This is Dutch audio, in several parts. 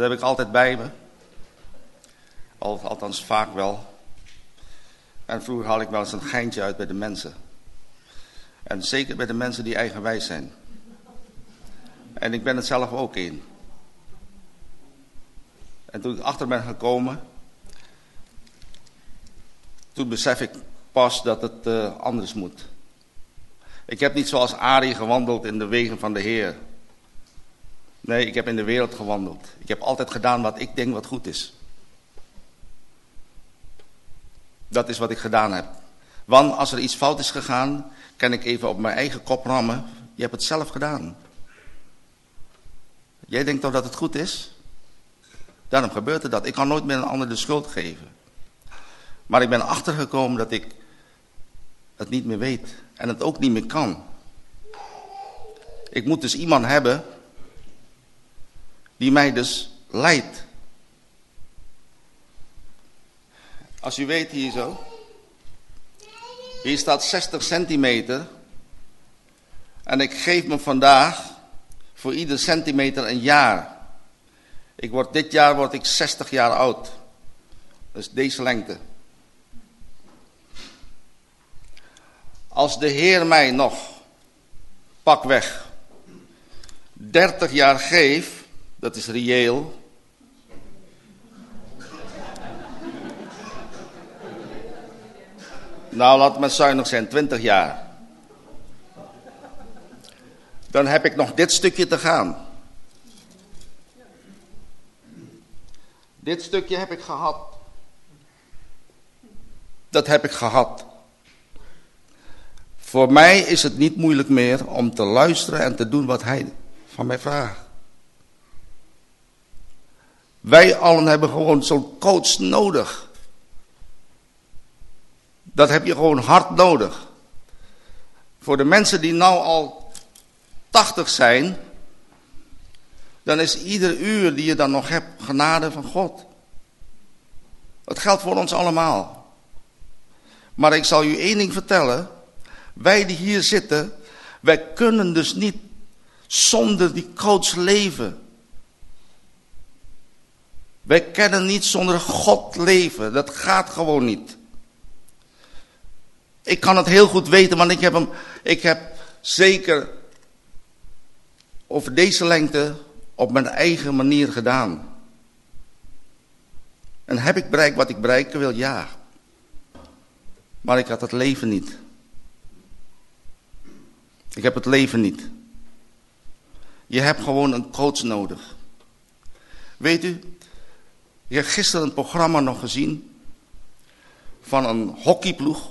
Dat heb ik altijd bij me. Al, althans vaak wel. En vroeger had ik wel eens een geintje uit bij de mensen. En zeker bij de mensen die eigenwijs zijn. En ik ben het zelf ook in. En toen ik achter ben gekomen, toen besef ik pas dat het uh, anders moet. Ik heb niet zoals Ari gewandeld in de wegen van de Heer. Nee, ik heb in de wereld gewandeld. Ik heb altijd gedaan wat ik denk wat goed is. Dat is wat ik gedaan heb. Want als er iets fout is gegaan, kan ik even op mijn eigen kop rammen. Je hebt het zelf gedaan. Jij denkt toch dat het goed is? Daarom gebeurt er dat. Ik kan nooit meer een ander de schuld geven. Maar ik ben achtergekomen dat ik het niet meer weet. En het ook niet meer kan. Ik moet dus iemand hebben die mij dus leidt. Als u weet hier zo. Hier staat 60 centimeter. En ik geef me vandaag voor ieder centimeter een jaar. Ik word, dit jaar word ik 60 jaar oud. Dus deze lengte. Als de Heer mij nog, pak weg, 30 jaar geeft, dat is reëel. Nou, laat maar zuinig zijn, 20 jaar. Dan heb ik nog dit stukje te gaan. Dit stukje heb ik gehad. Dat heb ik gehad. Voor mij is het niet moeilijk meer om te luisteren en te doen wat hij van mij vraagt. Wij allen hebben gewoon zo'n coach nodig. Dat heb je gewoon hard nodig. Voor de mensen die nou al 80 zijn, dan is ieder uur die je dan nog hebt genade van God. Dat geldt voor ons allemaal. Maar ik zal u één ding vertellen. Wij die hier zitten, wij kunnen dus niet zonder die coach leven. Wij kennen niet zonder God leven. Dat gaat gewoon niet. Ik kan het heel goed weten, want ik heb hem, ik heb zeker over deze lengte op mijn eigen manier gedaan. En heb ik bereikt wat ik bereiken wil? Ja. Maar ik had het leven niet. Ik heb het leven niet. Je hebt gewoon een coach nodig. Weet u, ik heb gisteren een programma nog gezien van een hockeyploeg.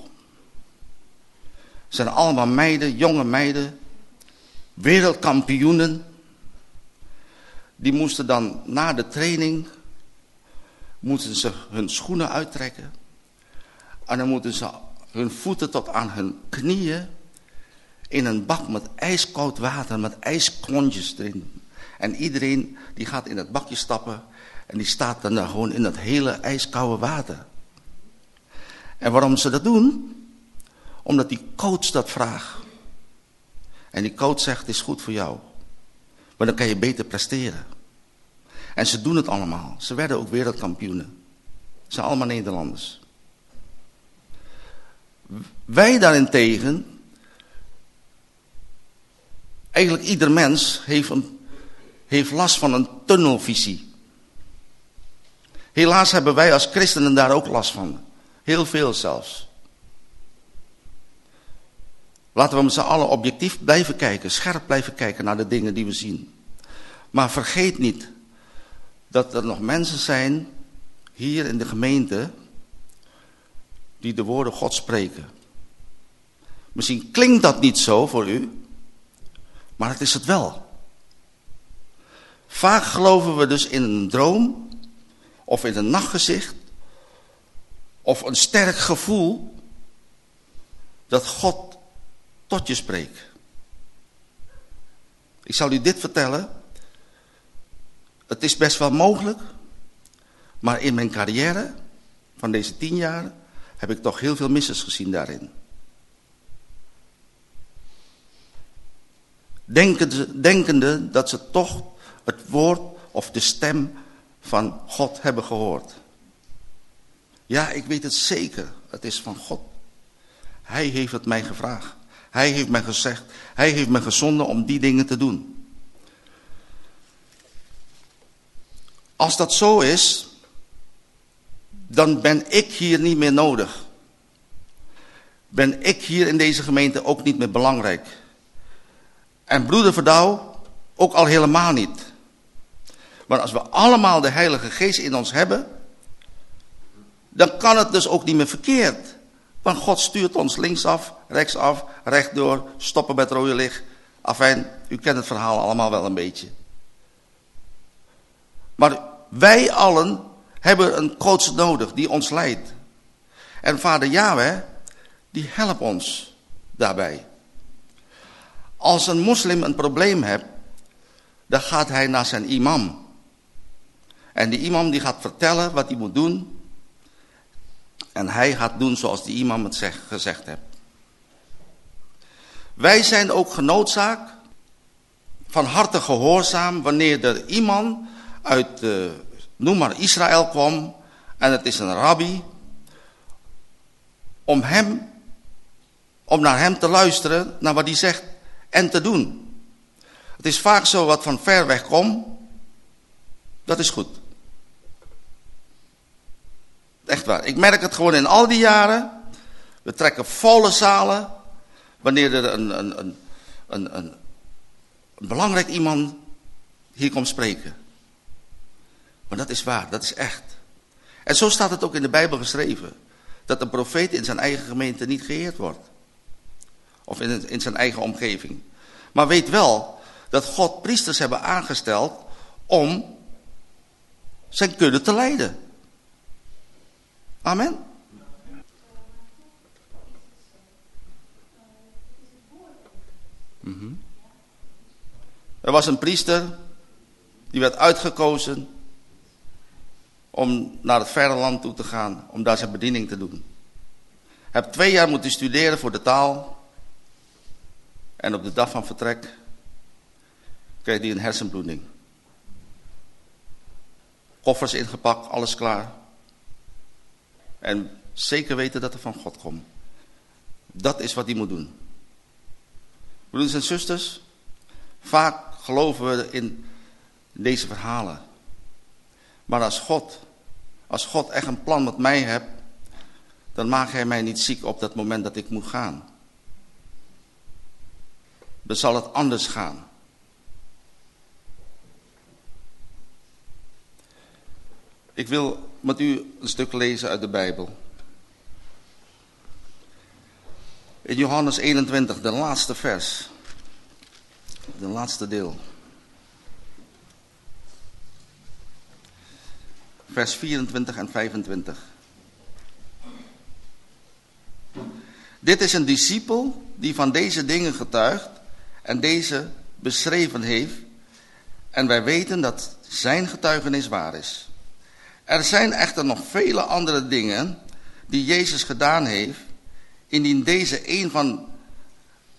Het zijn allemaal meiden, jonge meiden, wereldkampioenen. Die moesten dan na de training, moeten ze hun schoenen uittrekken. En dan moeten ze hun voeten tot aan hun knieën in een bak met ijskoud water, met ijsklontjes erin. En iedereen die gaat in het bakje stappen en die staat dan gewoon in dat hele ijskoude water. En waarom ze dat doen? Omdat die coach dat vraagt. En die coach zegt, het is goed voor jou. Maar dan kan je beter presteren. En ze doen het allemaal. Ze werden ook wereldkampioenen. Ze zijn allemaal Nederlanders. Wij daarentegen, eigenlijk ieder mens heeft, een, heeft last van een tunnelvisie. Helaas hebben wij als christenen daar ook last van. Heel veel zelfs. Laten we met z'n allen objectief blijven kijken, scherp blijven kijken naar de dingen die we zien. Maar vergeet niet dat er nog mensen zijn hier in de gemeente die de woorden God spreken. Misschien klinkt dat niet zo voor u, maar het is het wel. Vaak geloven we dus in een droom of in een nachtgezicht, of een sterk gevoel, dat God tot je spreekt. Ik zal u dit vertellen. Het is best wel mogelijk, maar in mijn carrière van deze tien jaar heb ik toch heel veel misses gezien daarin. Denkende, denkende dat ze toch het woord of de stem van God hebben gehoord. Ja, ik weet het zeker. Het is van God. Hij heeft het mij gevraagd. Hij heeft mij gezegd. Hij heeft mij gezonden om die dingen te doen. Als dat zo is, dan ben ik hier niet meer nodig. Ben ik hier in deze gemeente ook niet meer belangrijk. En broeder Verdouw ook al helemaal niet. Maar als we allemaal de Heilige Geest in ons hebben, dan kan het dus ook niet meer verkeerd. Want God stuurt ons linksaf, rechtsaf, rechtdoor, stoppen met rode licht. Afijn, u kent het verhaal allemaal wel een beetje. Maar wij allen hebben een coach nodig die ons leidt. En vader Yahweh, die helpt ons daarbij. Als een moslim een probleem heeft, dan gaat hij naar zijn imam. En die imam die gaat vertellen wat hij moet doen. En hij gaat doen zoals die imam het zeg, gezegd heeft. Wij zijn ook genoodzaakt van harte gehoorzaam wanneer er iemand uit, uh, noem maar Israël kwam en het is een rabbi, om hem, om naar hem te luisteren, naar wat hij zegt en te doen. Het is vaak zo wat van ver weg komt, dat is goed. Echt waar. Ik merk het gewoon in al die jaren. We trekken volle zalen. Wanneer er een, een, een, een, een, belangrijk iemand hier komt spreken. Maar dat is waar, dat is echt. En zo staat het ook in de Bijbel geschreven. Dat een profeet in zijn eigen gemeente niet geëerd wordt. Of in, in zijn eigen omgeving. Maar weet wel dat God priesters hebben aangesteld om zijn kudde te leiden. Amen. Mhm. Er was een priester, die werd uitgekozen om naar het verre land toe te gaan, om daar zijn bediening te doen. Heeft twee jaar moeten studeren voor de taal. En op de dag van vertrek kreeg hij een hersenbloeding. Koffers ingepakt, alles klaar. En zeker weten dat er van God komt. Dat is wat hij moet doen. Broeders en zusters, vaak geloven we in deze verhalen. Maar als God, als God echt een plan met mij hebt, dan maakt hij mij niet ziek op dat moment dat ik moet gaan. Dan zal het anders gaan. Ik wil met u een stuk lezen uit de Bijbel. In Johannes 21, de laatste vers. De laatste deel. Vers 24 en 25. Dit is een discipel die van deze dingen getuigt en deze beschreven heeft. En wij weten dat zijn getuigenis waar is. Er zijn echter nog vele andere dingen die Jezus gedaan heeft, indien deze één van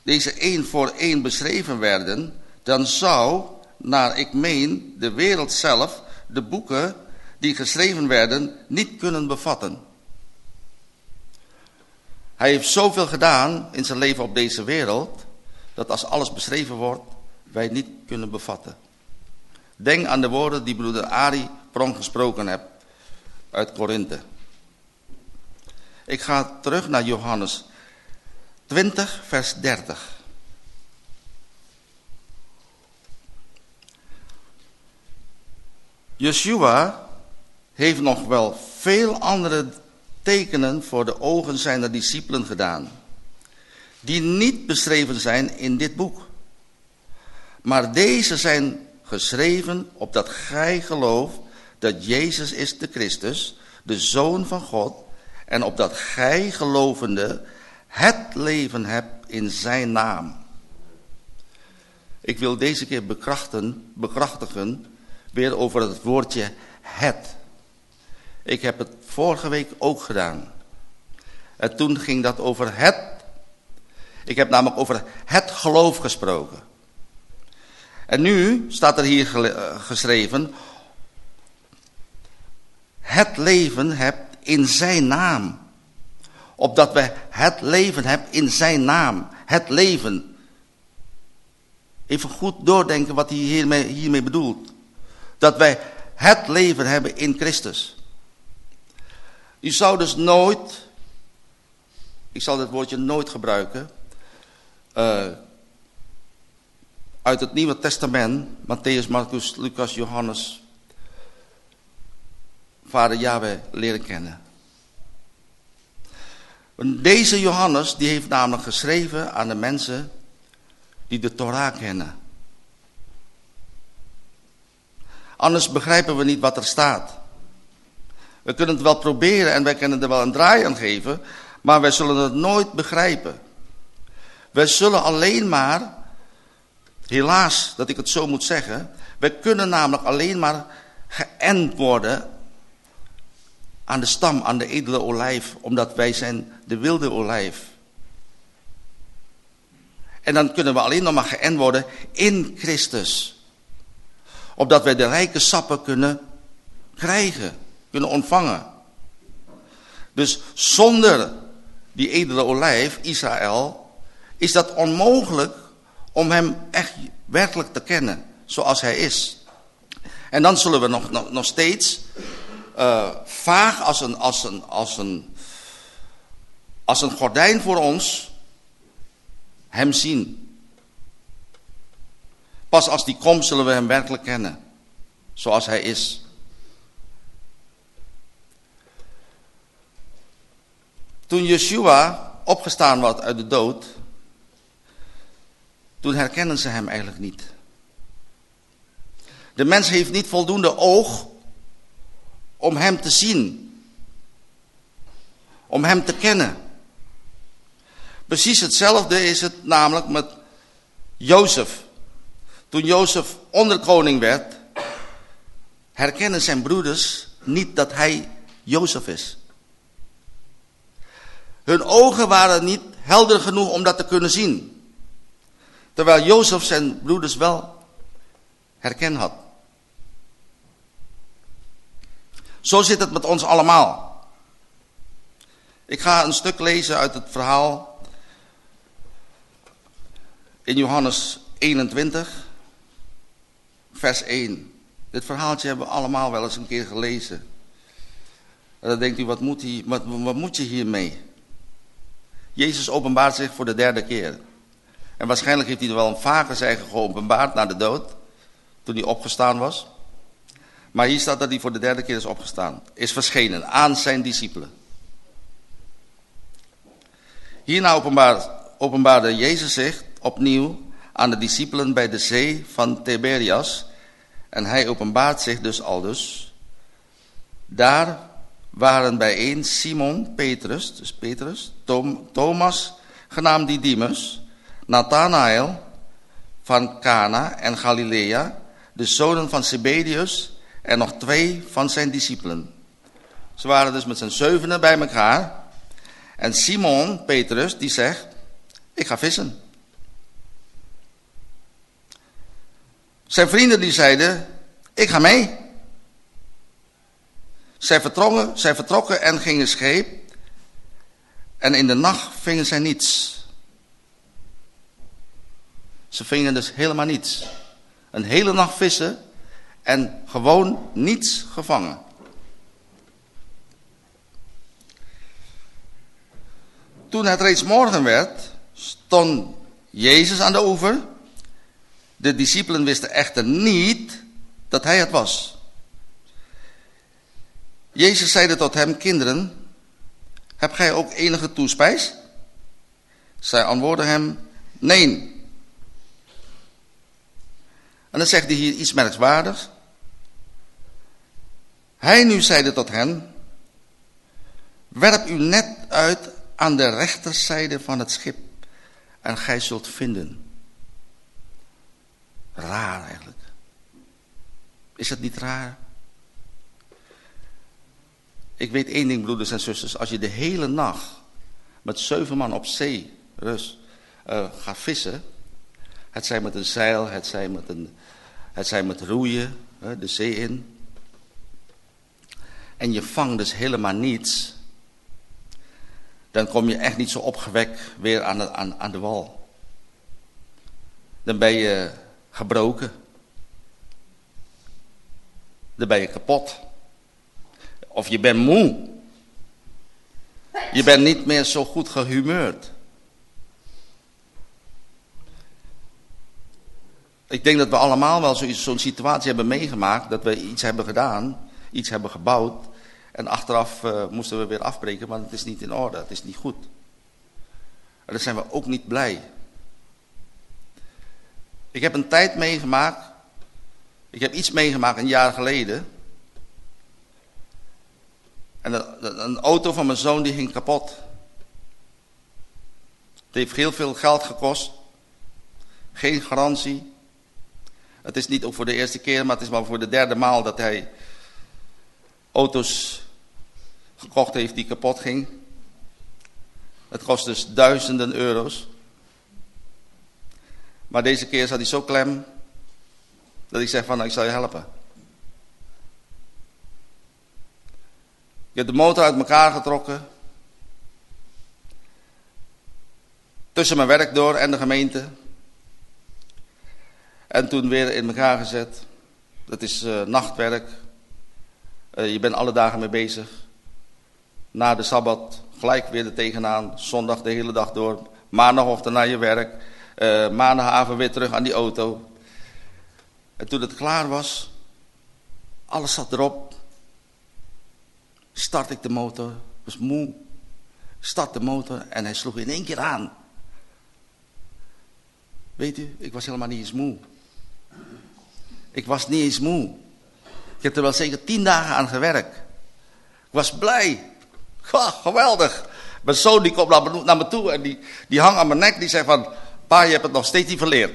deze één voor één beschreven werden, dan zou, naar ik meen, de wereld zelf de boeken die geschreven werden niet kunnen bevatten. Hij heeft zoveel gedaan in zijn leven op deze wereld, dat als alles beschreven wordt, wij niet kunnen bevatten. Denk aan de woorden die broeder Ari Prong gesproken heeft uit Korinthe. Ik ga terug naar Johannes 20, vers 30. Yeshua heeft nog wel veel andere tekenen voor de ogen zijner discipelen gedaan, die niet beschreven zijn in dit boek. Maar deze zijn geschreven opdat gij gelooft dat Jezus is de Christus, de Zoon van God, en opdat gij gelovende het leven hebt in zijn naam. Ik wil deze keer bekrachten, bekrachtigen weer over het woordje het. Ik heb het vorige week ook gedaan. En toen ging dat over het. Ik heb namelijk over het geloof gesproken. En nu staat er hier eh, geschreven, het leven hebt in zijn naam. Opdat wij het leven hebben in zijn naam. Het leven. Even goed doordenken wat hij hiermee, hiermee bedoelt. Dat wij het leven hebben in Christus. U zou dus nooit, ik zal dit woordje nooit gebruiken, uh, uit het Nieuwe Testament, Matthäus, Marcus, Lucas, Johannes, vader Yahweh leren kennen. Deze Johannes, die heeft namelijk geschreven aan de mensen die de Torah kennen. Anders begrijpen we niet wat er staat. We kunnen het wel proberen en wij kunnen er wel een draai aan geven, maar wij zullen het nooit begrijpen. Wij zullen alleen maar, helaas dat ik het zo moet zeggen, wij kunnen namelijk alleen maar geënt worden aan de stam, aan de edele olijf, omdat wij zijn de wilde olijf. En dan kunnen we alleen nog maar geënt worden in Christus. Opdat wij de rijke sappen kunnen krijgen, kunnen ontvangen. Dus zonder die edele olijf, Israël, is dat onmogelijk om hem echt werkelijk te kennen zoals hij is. En dan zullen we nog, nog, nog steeds uh, vaag als een, als, een, als, een, als een gordijn voor ons hem zien. Pas als die komt zullen we hem werkelijk kennen, zoals hij is. Toen Yeshua opgestaan was uit de dood, toen herkennen ze hem eigenlijk niet. De mens heeft niet voldoende oog om hem te zien. Om hem te kennen. Precies hetzelfde is het namelijk met Jozef. Toen Jozef onderkoning werd, herkennen zijn broeders niet dat hij Jozef is. Hun ogen waren niet helder genoeg om dat te kunnen zien. Terwijl Jozef zijn broeders wel herkend had. Zo zit het met ons allemaal. Ik ga een stuk lezen uit het verhaal in Johannes 21, vers 1. Dit verhaaltje hebben we allemaal wel eens een keer gelezen. En dan denkt u, wat moet, hij, wat, wat moet je hiermee? Jezus openbaart zich voor de derde keer. En waarschijnlijk heeft hij er wel een vaker zeggen geopenbaard na de dood, toen hij opgestaan was. Maar hier staat dat hij voor de derde keer is opgestaan. Is verschenen aan zijn discipelen. Hierna openbaar, openbaarde Jezus zich opnieuw aan de discipelen bij de zee van Tiberias. En hij openbaart zich dus al dus. Daar waren bijeen Simon, Petrus, dus Petrus, Thomas, genaamd Didymus, Nathanael van Cana en Galilea, de zonen van Zebedius en nog twee van zijn discipelen. Ze waren dus met z'n zevenen bij elkaar. En Simon, Petrus, die zegt, ik ga vissen. Zijn vrienden die zeiden, ik ga mee. Zij vertrokken, zij vertrokken en gingen scheep. En in de nacht vingen zij niets. Ze vingen dus helemaal niets. Een hele nacht vissen en gewoon niets gevangen. Toen het reeds morgen werd, stond Jezus aan de oever. De discipelen wisten echter niet dat hij het was. Jezus zeide tot hem, kinderen, heb gij ook enige toespijs? Zij antwoordden hem, nee. En dan zegt hij hier iets merkwaardigs. Hij nu zeide tot hen, werp u net uit aan de rechterzijde van het schip en gij zult vinden. Raar eigenlijk. Is het niet raar? Ik weet één ding, broeders en zusters. Als je de hele nacht met zeven man op zee rust, uh, gaat vissen, Het zij met een zeil, het zij met, een, het zij met roeien, de zee in. En je vangt dus helemaal niets. Dan kom je echt niet zo opgewekt weer aan de, aan, aan de wal. Dan ben je gebroken. Dan ben je kapot. Of je bent moe. Je bent niet meer zo goed gehumeurd. Ik denk dat we allemaal wel zo'n situatie hebben meegemaakt. Dat we iets hebben gedaan. Iets hebben gebouwd. En achteraf uh, moesten we weer afbreken. Maar het is niet in orde. Het is niet goed. En dan zijn we ook niet blij. Ik heb een tijd meegemaakt. Ik heb iets meegemaakt een jaar geleden. En een, een auto van mijn zoon die ging kapot. Het heeft heel veel geld gekost. Geen garantie. Het is niet ook voor de eerste keer, maar het is maar voor de derde maal dat hij auto's gekocht heeft die kapot ging. Het kost dus duizenden euro's. Maar deze keer zat hij zo klem dat ik zeg van nou, ik zal je helpen. Ik heb de motor uit elkaar getrokken. Tussen mijn werk door en de gemeente. En toen weer in elkaar gezet. Dat is uh, nachtwerk. Uh, je bent alle dagen mee bezig. Na de Sabbat gelijk weer er tegenaan. Zondag de hele dag door. Maandagochtend naar je werk. Uh, maandagavond weer terug aan die auto. En toen het klaar was. Alles zat erop. Start ik de motor. Was moe. Start de motor en hij sloeg in één keer aan. Weet u, ik was helemaal niet eens moe. Ik was niet eens moe. Ik heb er wel zeker tien dagen aan gewerkt. Ik was blij. Geweldig. Mijn zoon die komt naar me toe en die, die hangt aan mijn nek. Die zegt van, pa je hebt het nog steeds niet verleerd.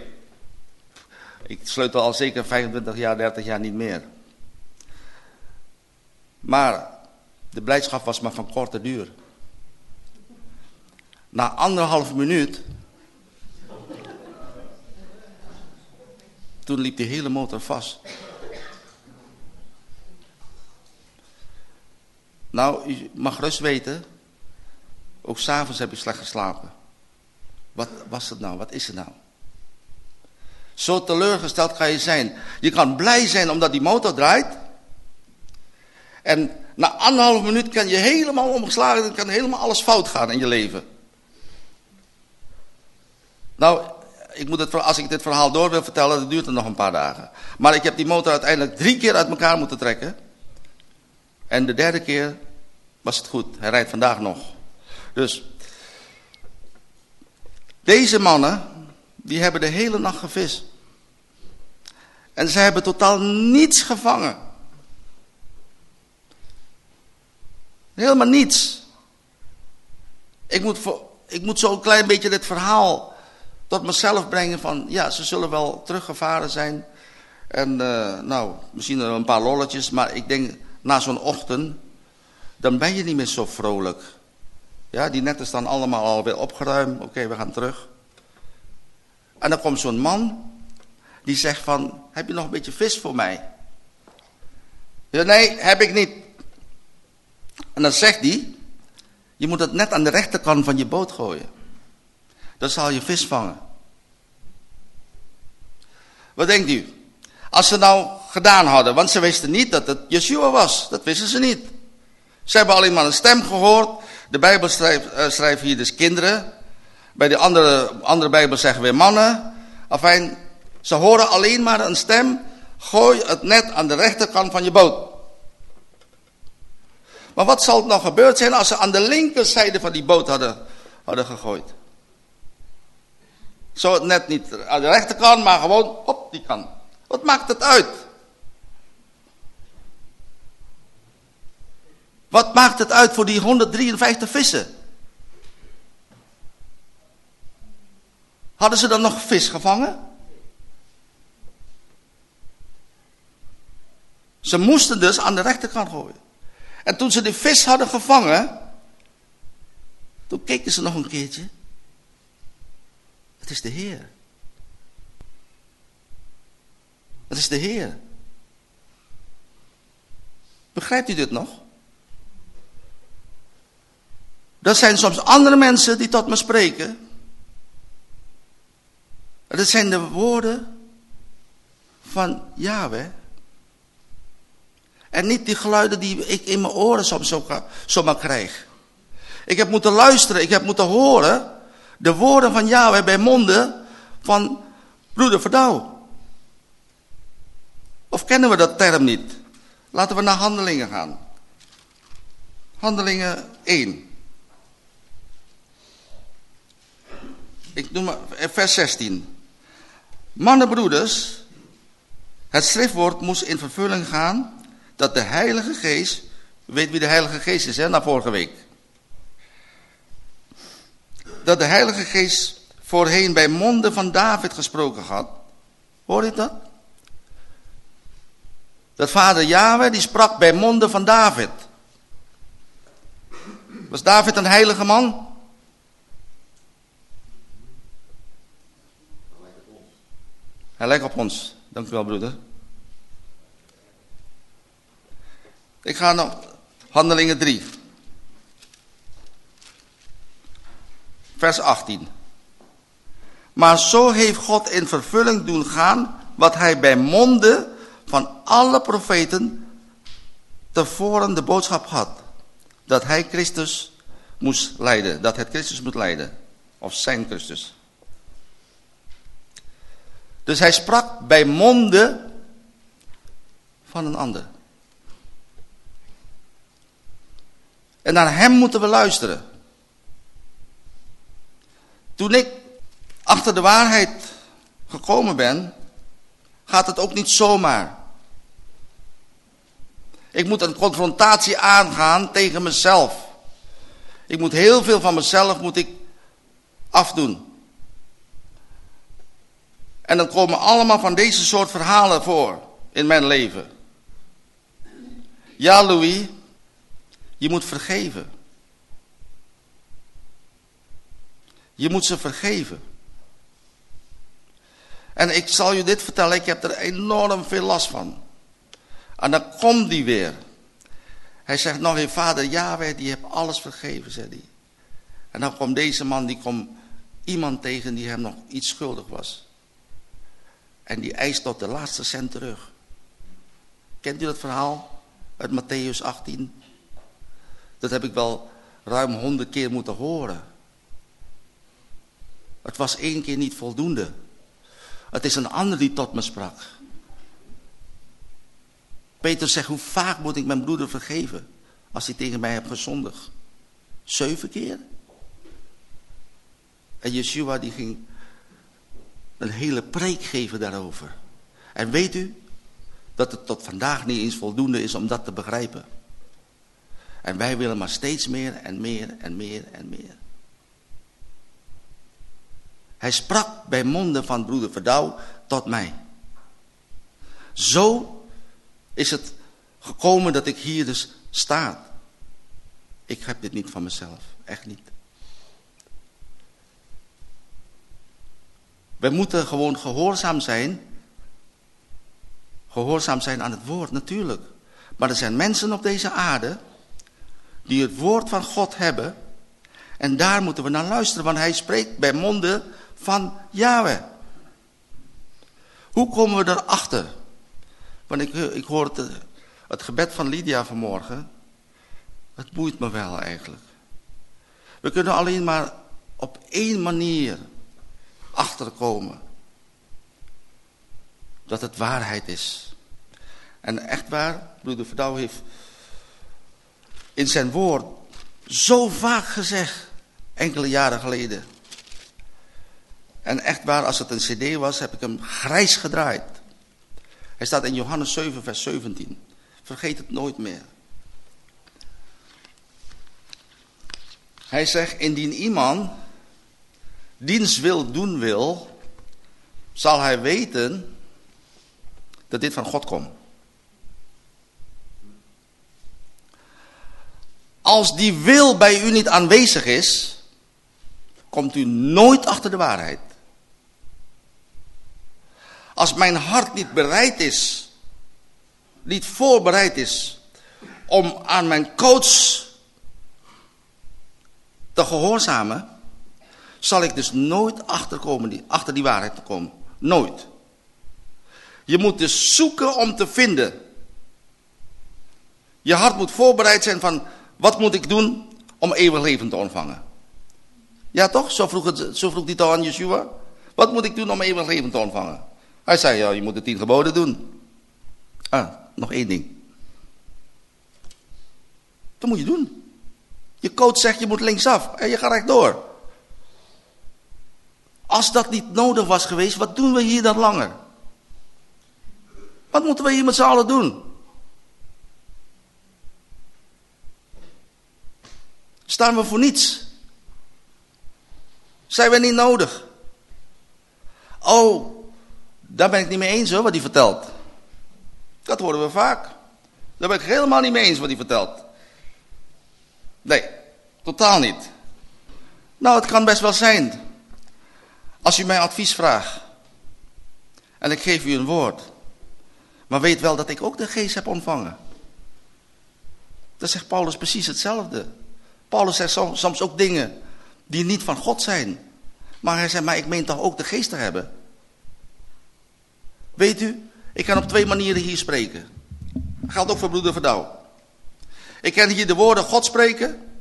Ik sleutel al zeker 25 jaar, 30 jaar niet meer. Maar de blijdschap was maar van korte duur. Na anderhalf minuut Toen liep die hele motor vast. Nou, u mag rust weten. Ook s'avonds heb ik slecht geslapen. Wat was het nou? Wat is het nou? Zo teleurgesteld kan je zijn. Je kan blij zijn omdat die motor draait. En na anderhalf minuut kan je helemaal omgeslagen, dan kan helemaal alles fout gaan in je leven. Nou, ik moet het, als ik dit verhaal door wil vertellen, dan duurt het nog een paar dagen. Maar ik heb die motor uiteindelijk drie keer uit elkaar moeten trekken. En de derde keer was het goed. Hij rijdt vandaag nog. Dus, deze mannen, die hebben de hele nacht gevist. En ze hebben totaal niets gevangen. Helemaal niets. Ik moet, ik moet zo een klein beetje dit verhaal tot mezelf brengen van, ja, ze zullen wel teruggevaren zijn. En uh, nou, misschien er een paar lolletjes, maar ik denk, na zo'n ochtend, dan ben je niet meer zo vrolijk. Ja, die netten staan allemaal alweer opgeruimd. Oké, we gaan terug. En dan komt zo'n man, die zegt van, heb je nog een beetje vis voor mij? Ja, nee, heb ik niet. En dan zegt hij, je moet het net aan de rechterkant van je boot gooien. Dan zal je vis vangen. Wat denkt u? Als ze nou gedaan hadden, want ze wisten niet dat het Yeshua was. Dat wisten ze niet. Ze hebben alleen maar een stem gehoord. De Bijbel schrijft, uh, schrijft hier dus kinderen. Bij de andere, andere Bijbel zeggen we mannen. Enfin, ze horen alleen maar een stem. Gooi het net aan de rechterkant van je boot. Maar wat zal het nou gebeurd zijn als ze aan de linkerzijde van die boot hadden, hadden gegooid? Zo het net niet aan de rechterkant, maar gewoon op die kant. Wat maakt het uit? Wat maakt het uit voor die 153 vissen? Hadden ze dan nog vis gevangen? Ze moesten dus aan de rechterkant gooien. En toen ze de vis hadden gevangen, toen keken ze nog een keertje. Het is de Heer. Het is de Heer. Begrijpt u dit nog? Dat zijn soms andere mensen die tot me spreken. Dat zijn de woorden van Yahweh. En niet die geluiden die ik in mijn oren soms zomaar krijg. Ik heb moeten luisteren, ik heb moeten horen de woorden van Yahweh bij monden van broeder Verdouw. Of kennen we dat term niet? Laten we naar handelingen gaan. Handelingen 1. Ik noem maar vers 16. Mannenbroeders, het schriftwoord moest in vervulling gaan dat de Heilige Geest, weet wie de Heilige Geest is, hè, na vorige week. Dat de Heilige Geest voorheen bij monden van David gesproken had. Hoor je dat? Dat vader Yahweh die sprak bij monden van David. Was David een heilige man? Hij lijkt op ons. Dank u wel, broeder. Ik ga naar Handelingen 3. Vers 18. Maar zo heeft God in vervulling doen gaan wat hij bij monden van alle profeten tevoren de boodschap had. Dat hij Christus moest leiden. Dat het Christus moet leiden. Of zijn Christus. Dus hij sprak bij monden van een ander. En naar hem moeten we luisteren. Toen ik achter de waarheid gekomen ben, gaat het ook niet zomaar. Ik moet een confrontatie aangaan tegen mezelf. Ik moet heel veel van mezelf moet ik afdoen. En dan komen allemaal van deze soort verhalen voor in mijn leven. Ja, Louis, je moet vergeven. Je moet ze vergeven. En ik zal je dit vertellen, ik heb er enorm veel last van. En dan komt die weer. Hij zegt nog in vader Yahweh, die heeft alles vergeven, zei hij. En dan komt deze man, die komt iemand tegen die hem nog iets schuldig was. En die eist tot de laatste cent terug. Kent u dat verhaal uit Matthäus 18? Dat heb ik wel ruim honderd keer moeten horen. Het was één keer niet voldoende. Het is een ander die tot me sprak. Peter zegt, hoe vaak moet ik mijn broeder vergeven als hij tegen mij heeft gezondigd? Zeven keer? En Yeshua die ging een hele preek geven daarover. En weet u dat het tot vandaag niet eens voldoende is om dat te begrijpen. En wij willen maar steeds meer en meer en meer en meer. Hij sprak bij monden van broeder Verdouw tot mij. Zo is het gekomen dat ik hier dus sta. Ik heb dit niet van mezelf, echt niet. We moeten gewoon gehoorzaam zijn. Gehoorzaam zijn aan het woord, natuurlijk. Maar er zijn mensen op deze aarde die het woord van God hebben. En daar moeten we naar luisteren, want hij spreekt bij monden van Yahweh. Hoe komen we erachter? Want ik, ik hoor het, het gebed van Lydia vanmorgen. Het boeit me wel eigenlijk. We kunnen alleen maar op één manier achterkomen. Dat het waarheid is. En echt waar, broeder Verdouw heeft in zijn woord zo vaak gezegd, enkele jaren geleden. En echt waar, als het een cd was, heb ik hem grijs gedraaid. Hij staat in Johannes 7, vers 17. Vergeet het nooit meer. Hij zegt, indien iemand diens wil doen wil, zal hij weten dat dit van God komt. Als die wil bij u niet aanwezig is, komt u nooit achter de waarheid. Als mijn hart niet bereid is, niet voorbereid is om aan mijn coach te gehoorzamen, zal ik dus nooit achterkomen, achter die waarheid te komen. Nooit. Je moet dus zoeken om te vinden. Je hart moet voorbereid zijn van, wat moet ik doen om eeuwig leven te ontvangen? Ja toch? Zo vroeg, het, zo vroeg hij toch aan Yeshua. Wat moet ik doen om eeuwig leven te ontvangen? Hij zei, ja, je moet de tien geboden doen. Ah, nog één ding. Dat moet je doen. Je coach zegt, je moet linksaf en je gaat rechtdoor. Als dat niet nodig was geweest, wat doen we hier dan langer? Wat moeten we hier met z'n allen doen? Staan we voor niets? Zijn we niet nodig? Oh, daar ben ik niet mee eens hoor, wat hij vertelt. Dat horen we vaak. Daar ben ik helemaal niet mee eens wat hij vertelt. Nee, totaal niet. Nou, het kan best wel zijn. Als u mij advies vraagt. En ik geef u een woord. Maar weet wel dat ik ook de geest heb ontvangen. Dan zegt Paulus precies hetzelfde. Paulus zegt soms ook dingen die niet van God zijn. Maar hij zegt, maar ik meen toch ook de geest te hebben. Weet u, ik kan op twee manieren hier spreken. Dat geldt ook voor broeder Verdouw. Ik kan hier de woorden God spreken.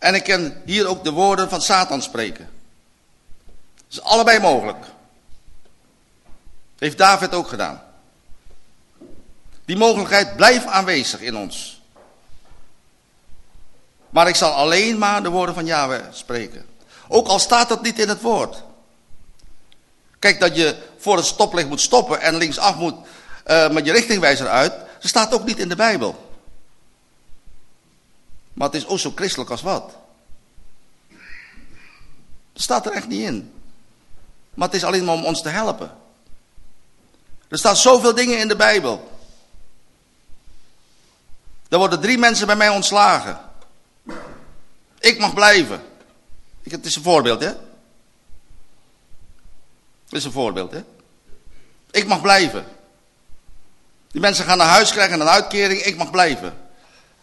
En ik kan hier ook de woorden van Satan spreken. Dat is allebei mogelijk. heeft David ook gedaan. Die mogelijkheid blijft aanwezig in ons. Maar ik zal alleen maar de woorden van Yahweh spreken. Ook al staat dat niet in het woord. Kijk, dat je voor het stoplicht moet stoppen en linksaf moet uh, met je richtingwijzer uit. Dat staat ook niet in de Bijbel. Maar het is ook zo christelijk als wat. Dat staat er echt niet in. Maar het is alleen maar om ons te helpen. Er staan zoveel dingen in de Bijbel. Er worden drie mensen bij mij ontslagen. Ik mag blijven. Het is een voorbeeld, hè? Het is een voorbeeld, hè? Ik mag blijven. Die mensen gaan naar huis, krijgen een uitkering, ik mag blijven.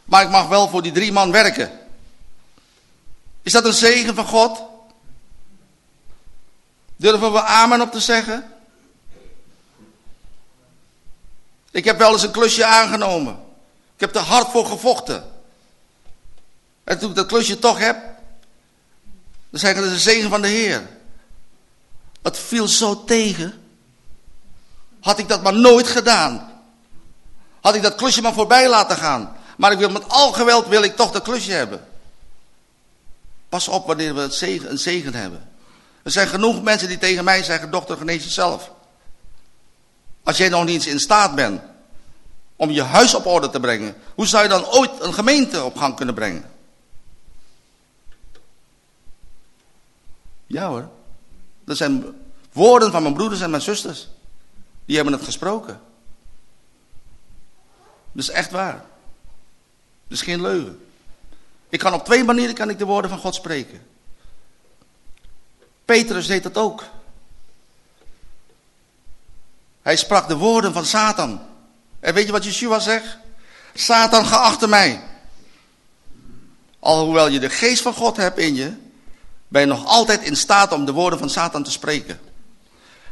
Maar ik mag wel voor die drie man werken. Is dat een zegen van God? Durven we amen op te zeggen? Ik heb wel eens een klusje aangenomen. Ik heb er hard voor gevochten. En toen ik dat klusje toch heb, dan zeggen dat is een zegen van de Heer. Het viel zo tegen. Had ik dat maar nooit gedaan. Had ik dat klusje maar voorbij laten gaan. Maar ik wil met al geweld wil ik toch dat klusje hebben. Pas op wanneer we een zegen hebben. Er zijn genoeg mensen die tegen mij zeggen, dochter genees jezelf. Als jij nog niet eens in staat bent om je huis op orde te brengen. Hoe zou je dan ooit een gemeente op gang kunnen brengen? Ja hoor. Dat zijn woorden van mijn broeders en mijn zusters. Die hebben het gesproken. Dat is echt waar. Dat is geen leugen. Ik kan op twee manieren kan ik de woorden van God spreken. Petrus deed dat ook. Hij sprak de woorden van Satan. En weet je wat Yeshua zegt? Satan, ga achter mij. Alhoewel je de geest van God hebt in je, ben je nog altijd in staat om de woorden van Satan te spreken.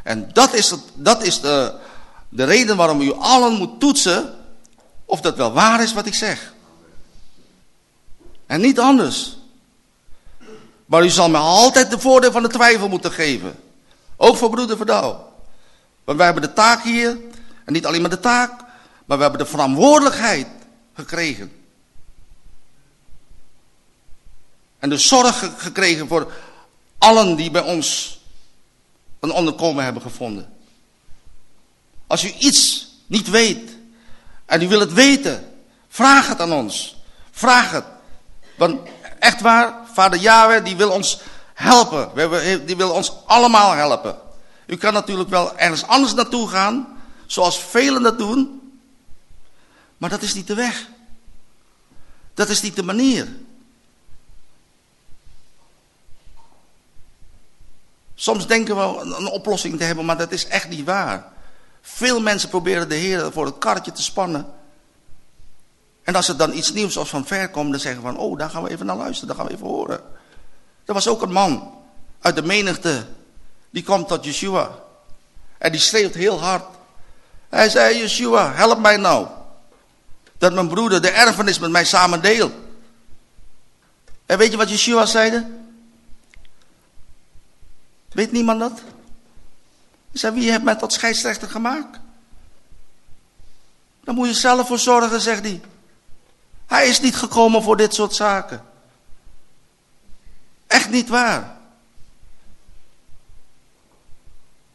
En dat is, het, dat is de, de reden waarom u allen moet toetsen of dat wel waar is wat ik zeg. En niet anders. Maar u zal mij altijd de voordeel van de twijfel moeten geven. Ook voor broeder Verdouw. Want wij hebben de taak hier, en niet alleen maar de taak, maar we hebben de verantwoordelijkheid gekregen. En de zorg gekregen voor allen die bij ons een onderkomen hebben gevonden. Als u iets niet weet en u wil het weten, vraag het aan ons. Vraag het. Want echt waar, vader Yahweh die wil ons helpen. Die wil ons allemaal helpen. U kan natuurlijk wel ergens anders naartoe gaan, zoals velen dat doen. Maar dat is niet de weg. Dat is niet de manier. Soms denken we een oplossing te hebben, maar dat is echt niet waar. Veel mensen proberen de Heer voor het karretje te spannen. En als er dan iets nieuws of van ver komt, dan zeggen we van, oh, daar gaan we even naar luisteren, daar gaan we even horen. Er was ook een man uit de menigte, die komt tot Yeshua. En die schreeuwt heel hard. Hij zei, Yeshua, help mij nou. Dat mijn broeder de erfenis met mij samen deelt. En weet je wat Yeshua zeide? Weet niemand dat? Zei, wie heeft mij tot scheidsrechter gemaakt? Dan moet je zelf voor zorgen, zegt hij. Hij is niet gekomen voor dit soort zaken. Echt niet waar.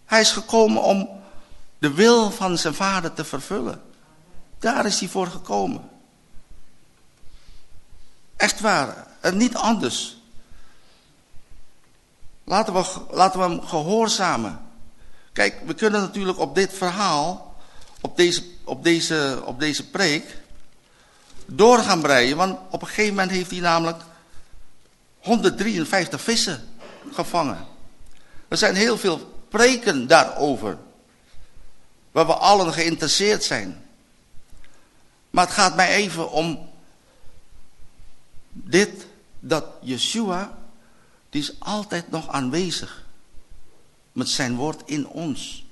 Hij is gekomen om de wil van zijn vader te vervullen. Daar is hij voor gekomen. Echt waar. En niet anders. Laten we, laten we hem gehoorzamen. Kijk, we kunnen natuurlijk op dit verhaal, op deze, op deze, op deze preek, door gaan breien. Want op een gegeven moment heeft hij namelijk 153 vissen gevangen. Er zijn heel veel preken daarover. Waar we allen geïnteresseerd zijn. Maar het gaat mij even om dit, dat Yeshua, die is altijd nog aanwezig. Met zijn woord in ons.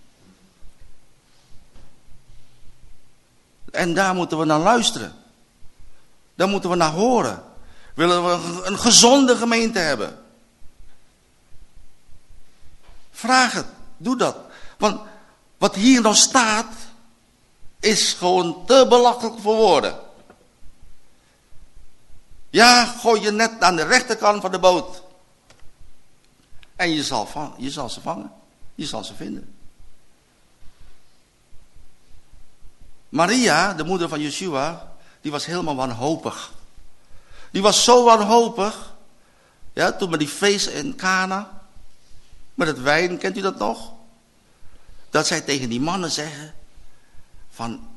En daar moeten we naar luisteren. Daar moeten we naar horen. Willen we een gezonde gemeente hebben. Vraag het. Doe dat. Want wat hier nog staat, is gewoon te belachelijk voor woorden. Ja, gooi je net aan de rechterkant van de boot. En je zal, je zal ze vangen. Je zal ze vinden. Maria, de moeder van Yeshua, die was helemaal wanhopig. Die was zo wanhopig. Ja, toen met die feest in Cana. Met het wijn, kent u dat nog? Dat zij tegen die mannen zeggen. Van,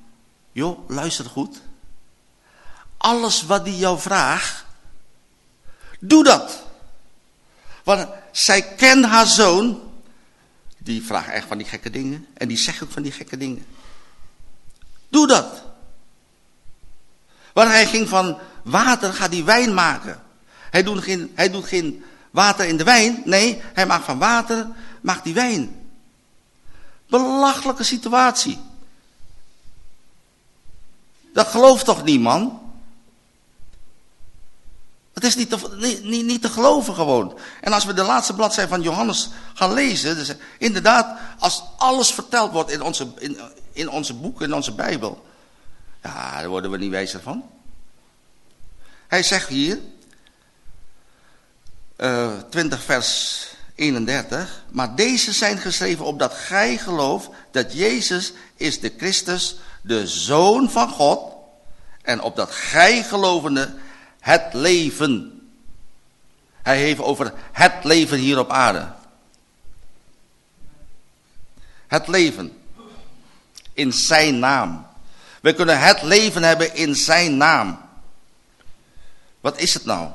joh, luister goed. Alles wat die jou vraagt. Doe dat. Want zij kent haar zoon. Die vraagt echt van die gekke dingen. En die zegt ook van die gekke dingen. Doe dat. Want hij ging van water, gaat die wijn maken. Hij doet, geen, hij doet geen water in de wijn. Nee, hij maakt van water, maakt die wijn. Belachelijke situatie. Dat gelooft toch niemand? Het is niet te, niet, niet te geloven gewoon. En als we de laatste bladzijde van Johannes gaan lezen. Dus inderdaad, als alles verteld wordt in onze, in, in onze boeken, in onze Bijbel. Ja, daar worden we niet wijzer van. Hij zegt hier, uh, eh, 20 vers 31. Maar deze zijn geschreven opdat gij gelooft dat Jezus is de Christus, de Zoon van God. En opdat gij gelovende het leven. Hij heeft over het leven hier op aarde. Het leven. In zijn naam. We kunnen het leven hebben in zijn naam. Wat is het nou?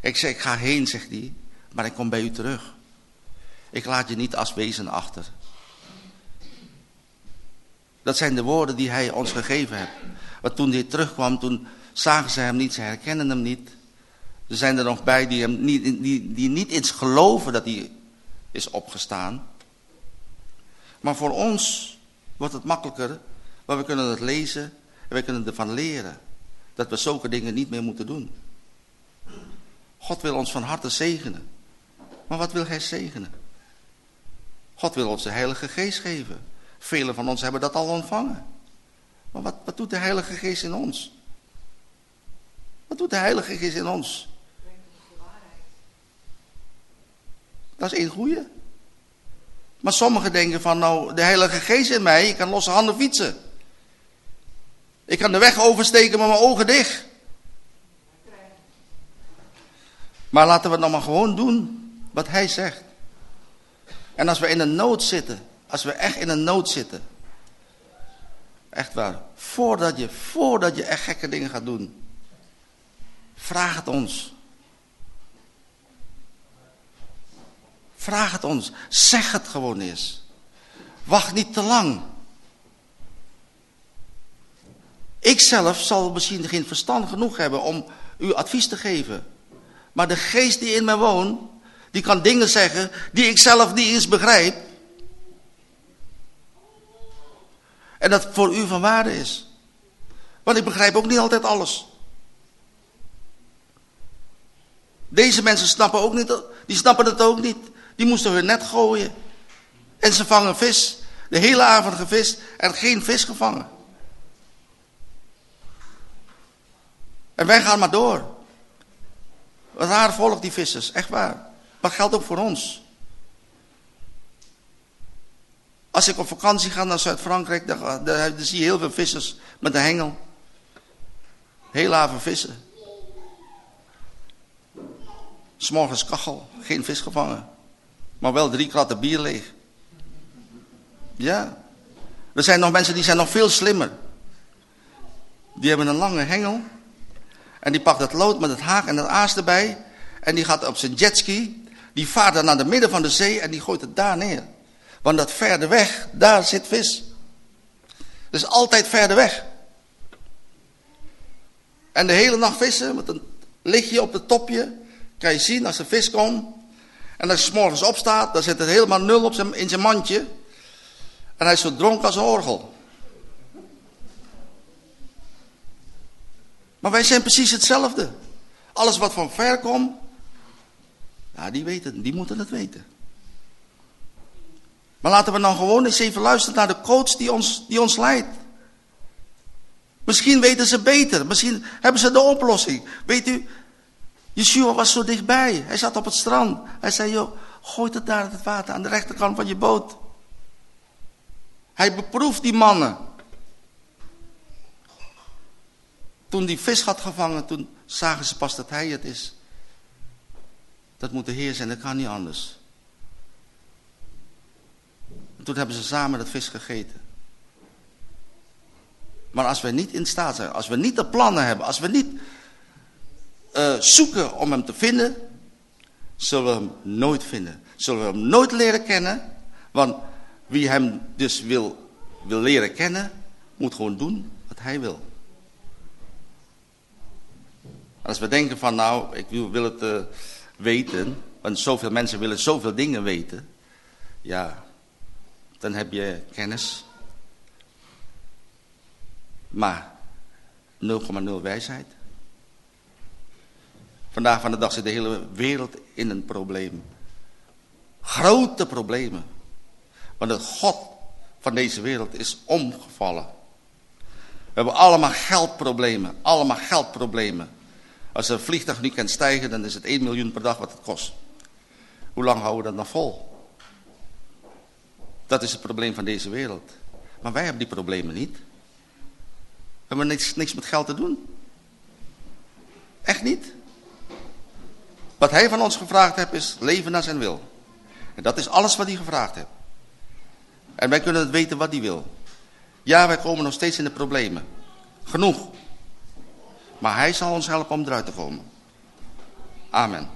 Ik zeg, ik ga heen, zegt hij, maar ik kom bij u terug. Ik laat je niet als wezen achter. Dat zijn de woorden die hij ons gegeven heeft. Want toen hij terugkwam, toen zagen ze hem niet, ze herkennen hem niet. Er zijn er nog bij die, hem niet, die, die niet eens geloven dat hij is opgestaan. Maar voor ons wordt het makkelijker, want we kunnen het lezen en we kunnen ervan leren. Dat we zulke dingen niet meer moeten doen. God wil ons van harte zegenen. Maar wat wil hij zegenen? God wil ons de Heilige Geest geven. Velen van ons hebben dat al ontvangen. Maar wat, wat doet de Heilige Geest in ons? Wat doet de Heilige Geest in ons? Dat is één goede. Maar sommigen denken van, nou, de Heilige Geest in mij, ik kan losse handen fietsen. Ik kan de weg oversteken met mijn ogen dicht. Maar laten we het nog maar gewoon doen wat hij zegt. En als we in een nood zitten, als we echt in een nood zitten. Echt waar, voordat je, voordat je echt gekke dingen gaat doen. Vraag het ons. Vraag het ons. Zeg het gewoon eens. Wacht niet te lang. Ik zelf zal misschien geen verstand genoeg hebben om u advies te geven. Maar de geest die in mij woont, die kan dingen zeggen die ik zelf niet eens begrijp. En dat voor u van waarde is. Want ik begrijp ook niet altijd alles. Deze mensen snappen ook niet, die snappen het ook niet. Die moesten hun net gooien. En ze vangen vis. De hele avond gevist en geen vis gevangen. En wij gaan maar door. Wat raar volk die vissers, echt waar. Maar geldt ook voor ons. Als ik op vakantie ga naar Zuid-Frankrijk, dan, dan, zie je heel veel vissers met een hengel. Heel haven vissen. S'morgens kachel, geen vis gevangen. Maar wel drie kratten bier leeg. Ja. Er zijn nog mensen die zijn nog veel slimmer. Die hebben een lange hengel. En die pakt het lood met het haak en het aas erbij. En die gaat op zijn jetski. Die vaart dan naar de midden van de zee en die gooit het daar neer. Want dat verder weg, daar zit vis. Dus altijd verder weg. En de hele nacht vissen met een lichtje op het topje. Kan je zien als er vis komt. En als s morgens opstaat, dan zit er helemaal nul op zijn, in zijn mandje. En hij is zo dronken als een orgel. Maar wij zijn precies hetzelfde. Alles wat van ver komt, ja, die, weten, die moeten het weten. Maar laten we dan gewoon eens even luisteren naar de coach die ons, die ons leidt. Misschien weten ze beter. Misschien hebben ze de oplossing. Weet u, Yeshua was zo dichtbij. Hij zat op het strand. Hij zei, joh, gooi het daar in het water aan de rechterkant van je boot. Hij beproeft die mannen. Toen die vis had gevangen, toen zagen ze pas dat hij het is. Dat moet de Heer zijn, dat kan niet anders. En toen hebben ze samen dat vis gegeten. Maar als we niet in staat zijn, als we niet de plannen hebben, als we niet uh, zoeken om hem te vinden, zullen we hem nooit vinden. Zullen we hem nooit leren kennen, want wie hem dus wil, wil leren kennen, moet gewoon doen wat hij wil. Als we denken van nou, ik wil, het uh, weten, want zoveel mensen willen zoveel dingen weten, ja, dan heb je kennis, maar 0,0 wijsheid. Vandaag van de dag zit de hele wereld in een probleem. Grote problemen. Want het God van deze wereld is omgevallen. We hebben allemaal geldproblemen. Allemaal geldproblemen. Als een vliegtuig niet kan stijgen, dan is het 1 miljoen per dag wat het kost. Hoe lang houden we dat nog vol? Dat is het probleem van deze wereld. Maar wij hebben die problemen niet. We hebben niks, niks met geld te doen. Echt niet. Wat hij van ons gevraagd heeft is leven naar zijn wil. En dat is alles wat hij gevraagd heeft. En wij kunnen het weten wat hij wil. Ja, wij komen nog steeds in de problemen. Genoeg. Maar hij zal ons helpen om eruit te komen. Amen.